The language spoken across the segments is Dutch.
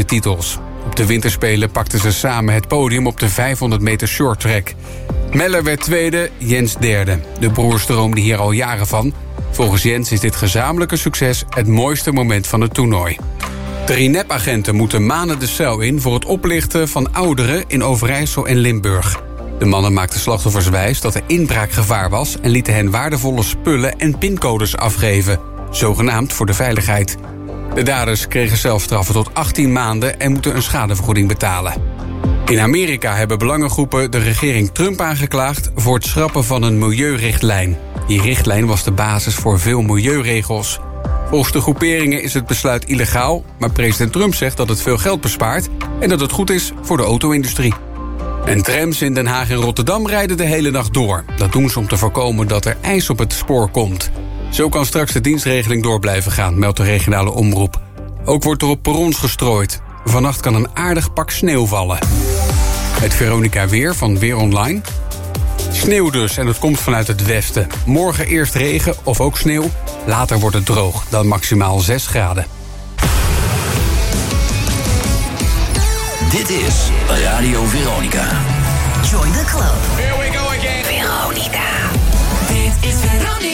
de titels. Op de winterspelen pakten ze samen het podium op de 500 meter shorttrack. Meller werd tweede, Jens derde. De broers droomden hier al jaren van. Volgens Jens is dit gezamenlijke succes het mooiste moment van het toernooi. Drie nepagenten moeten maanden de cel in... voor het oplichten van ouderen in Overijssel en Limburg. De mannen maakten slachtoffers wijs dat er inbraakgevaar was... en lieten hen waardevolle spullen en pincodes afgeven. Zogenaamd voor de veiligheid. De daders kregen zelfstraffen tot 18 maanden... en moeten een schadevergoeding betalen. In Amerika hebben belangengroepen de regering Trump aangeklaagd... voor het schrappen van een milieurichtlijn. Die richtlijn was de basis voor veel milieuregels. Volgens de groeperingen is het besluit illegaal... maar president Trump zegt dat het veel geld bespaart... en dat het goed is voor de auto-industrie. En trams in Den Haag en Rotterdam rijden de hele nacht door. Dat doen ze om te voorkomen dat er ijs op het spoor komt. Zo kan straks de dienstregeling door blijven gaan, meldt de regionale omroep. Ook wordt er op perrons gestrooid. Vannacht kan een aardig pak sneeuw vallen. Het Veronica Weer van Weer Online. Sneeuw dus en het komt vanuit het westen. Morgen eerst regen of ook sneeuw. Later wordt het droog, dan maximaal 6 graden. Dit is Radio Veronica. Join the club. Here we go again. Veronica. Dit is Veronica.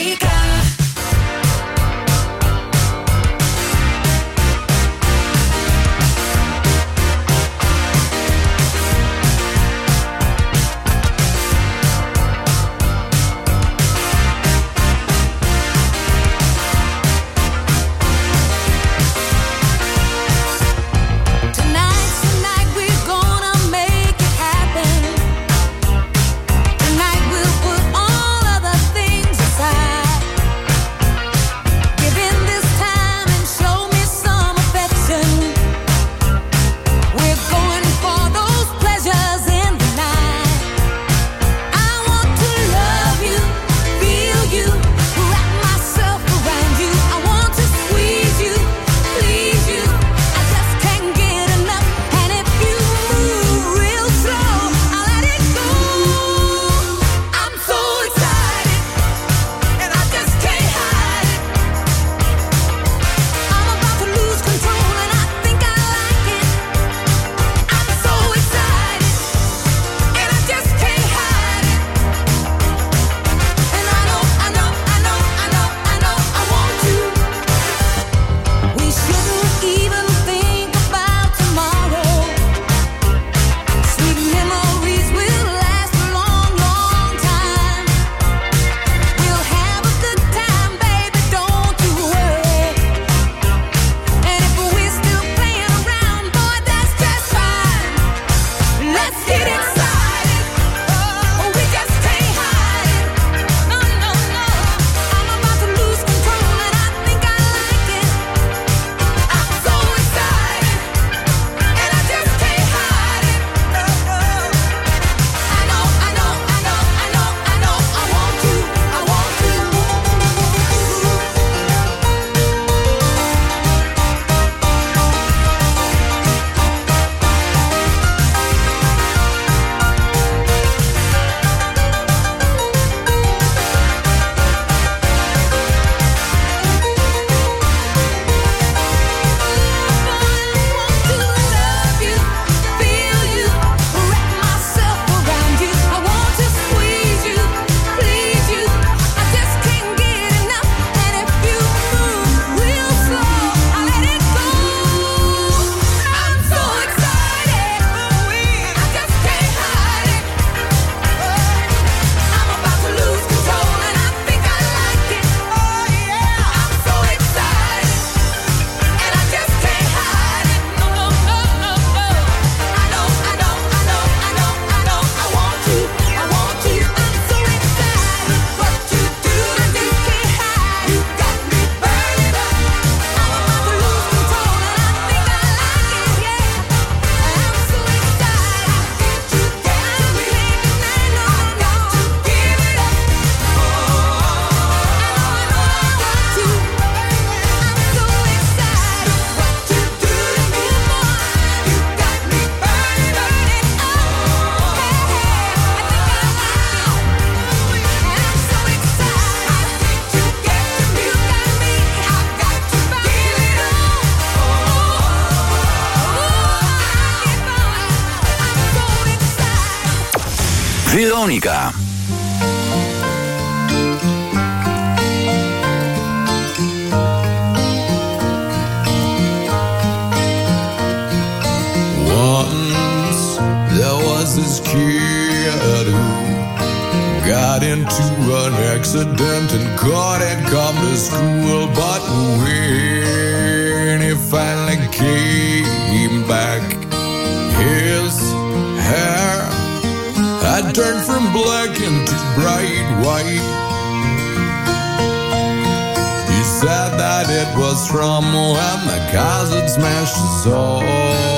from Mohammed Kaz had smashed us soul.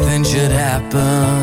something should happen.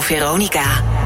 Veronica.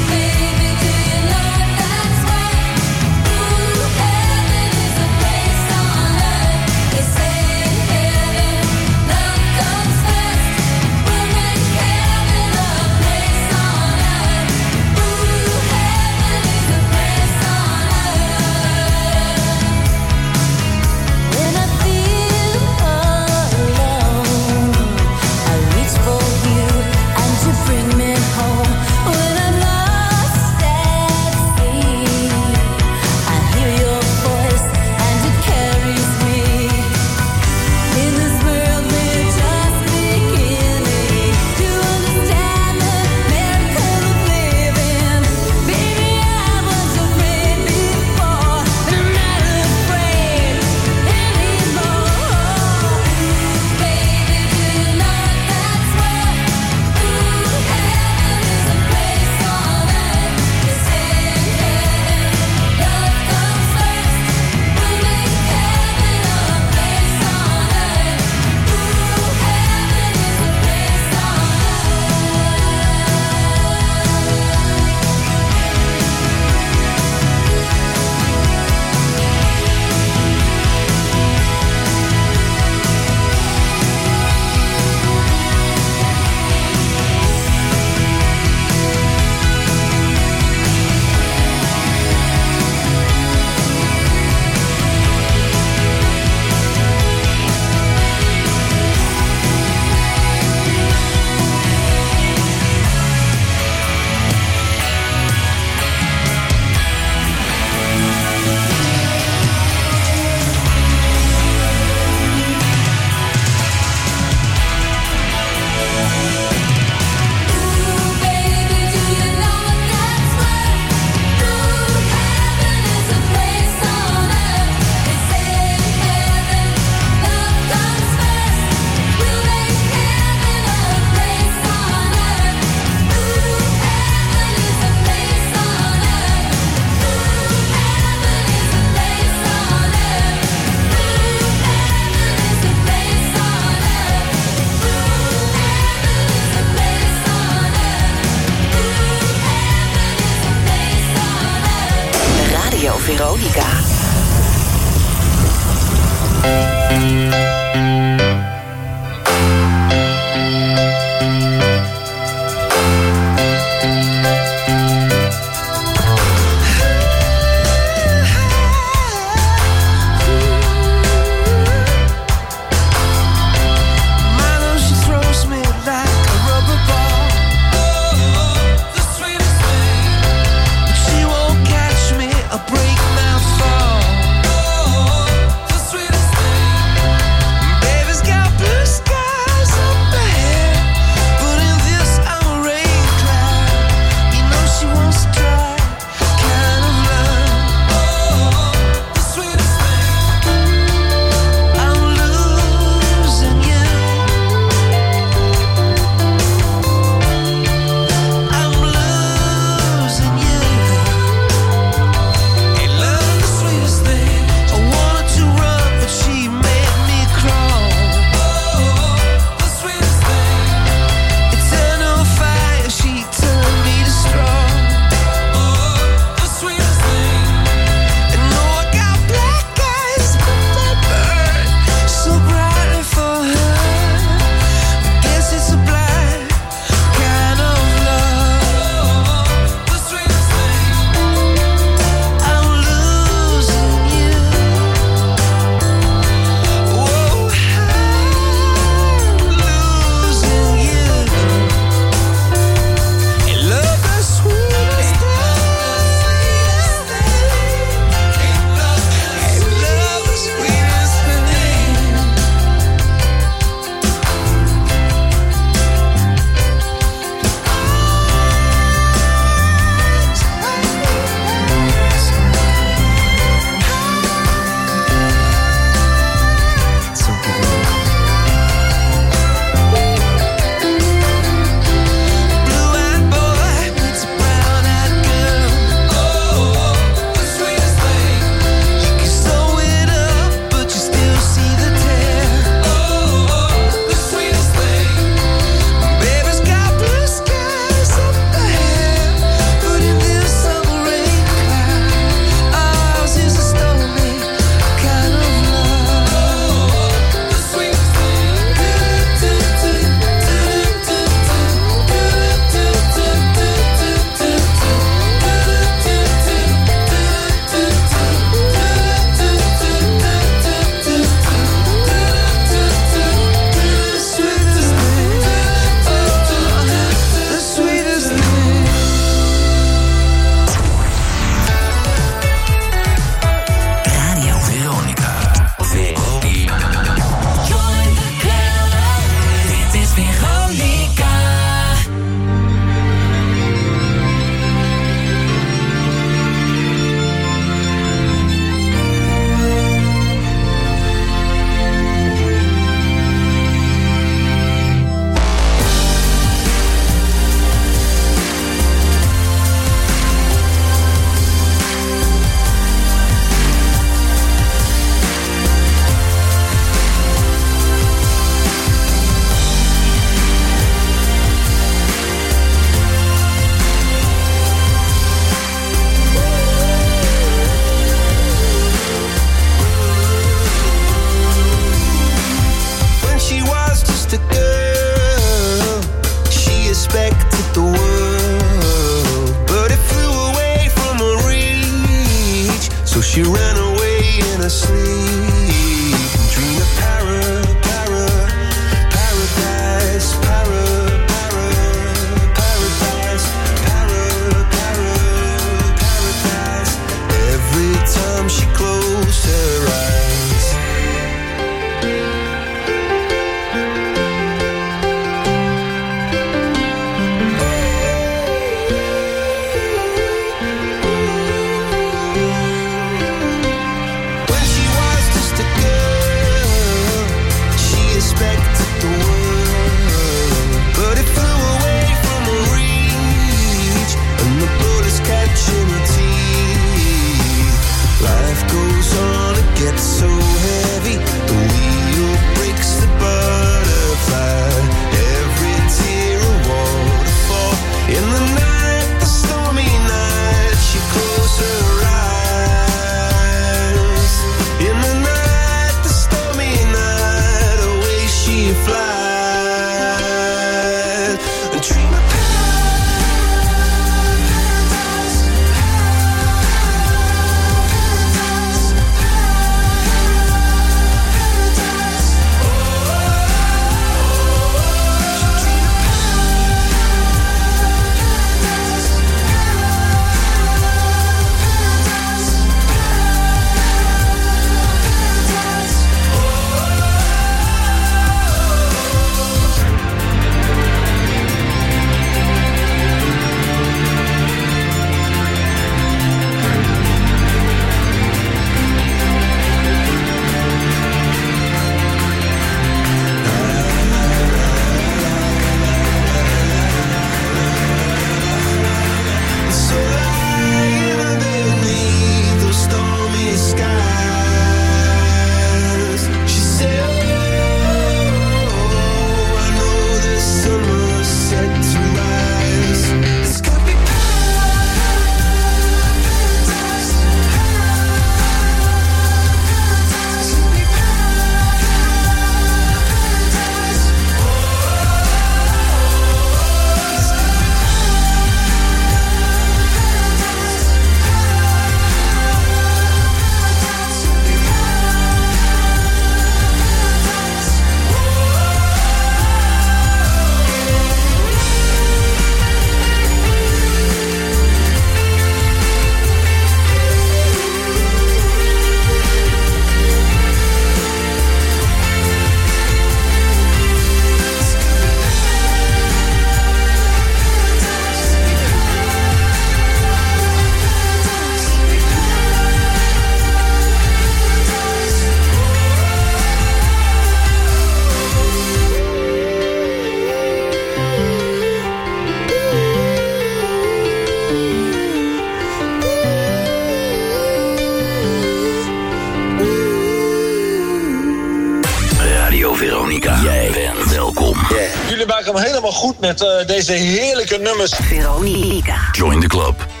goed met eh, deze heerlijke nummers. Veronica. Join the club.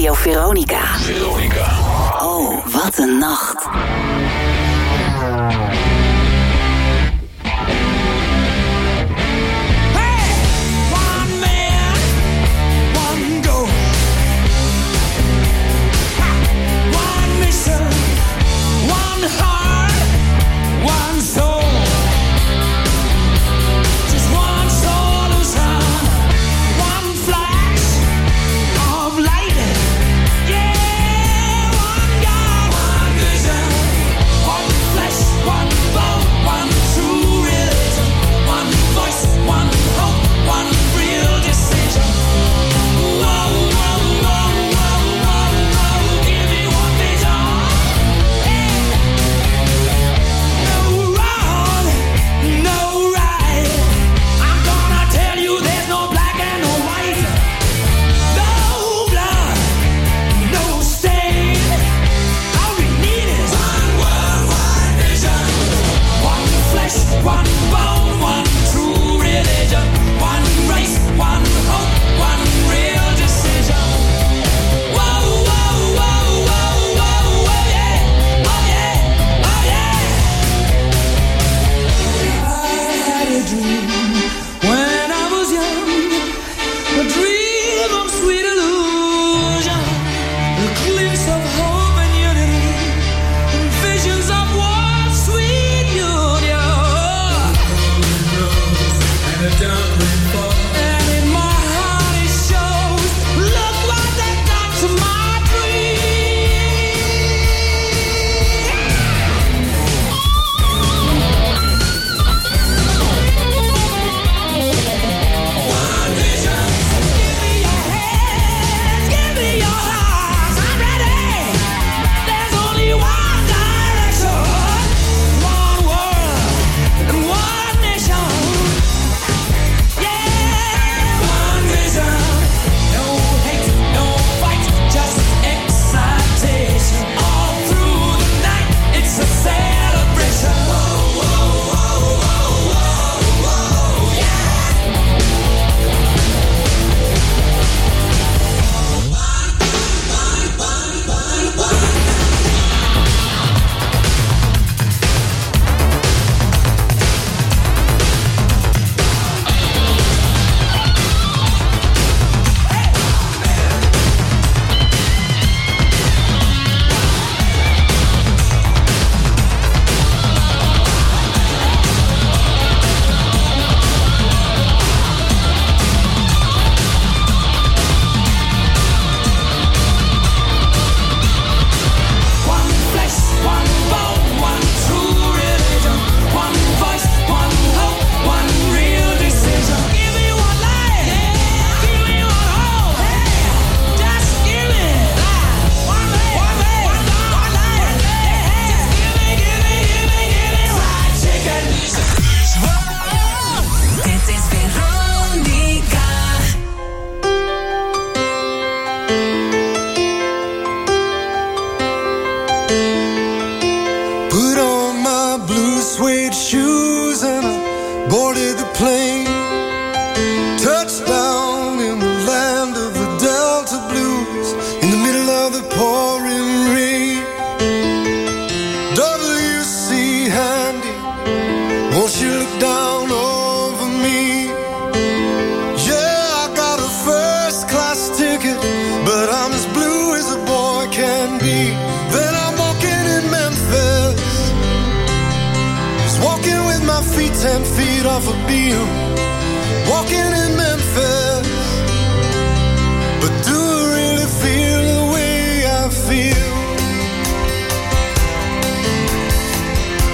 Radio Veronica. Veronica. Oh, wat een nacht.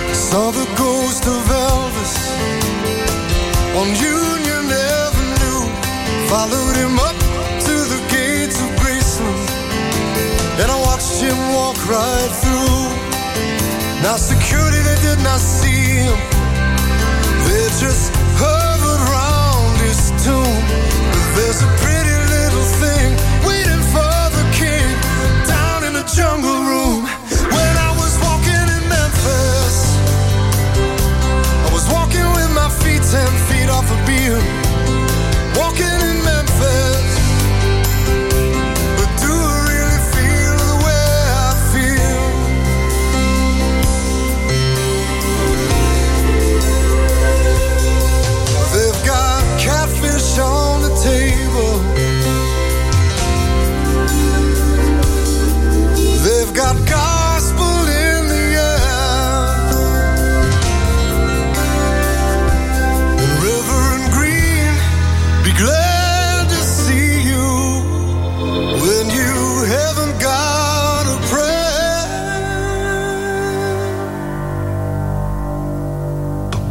i saw the ghost of elvis on june 9th followed him up to the gates of prison and i watched him walk right through. Now security, they did not see him. They just There's a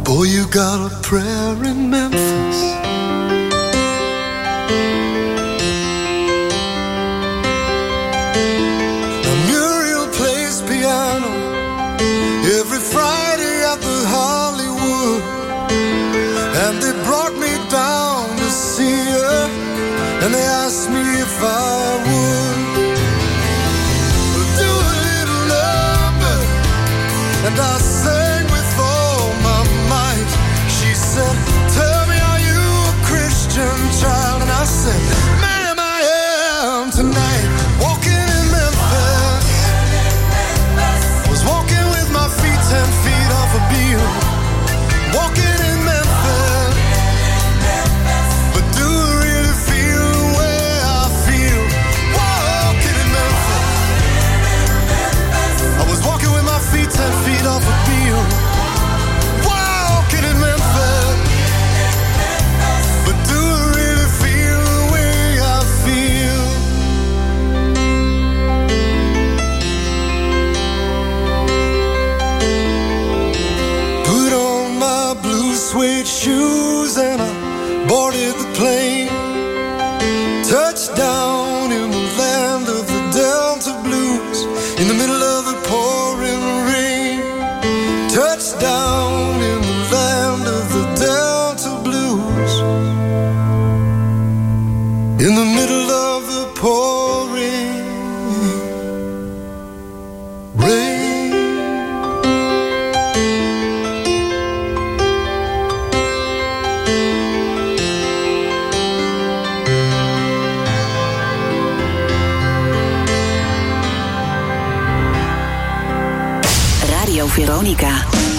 Boy, you got a prayer in Memphis. Now Muriel plays piano every Friday at the Hollywood. And they brought me down to see her, and they asked me if I Veronica.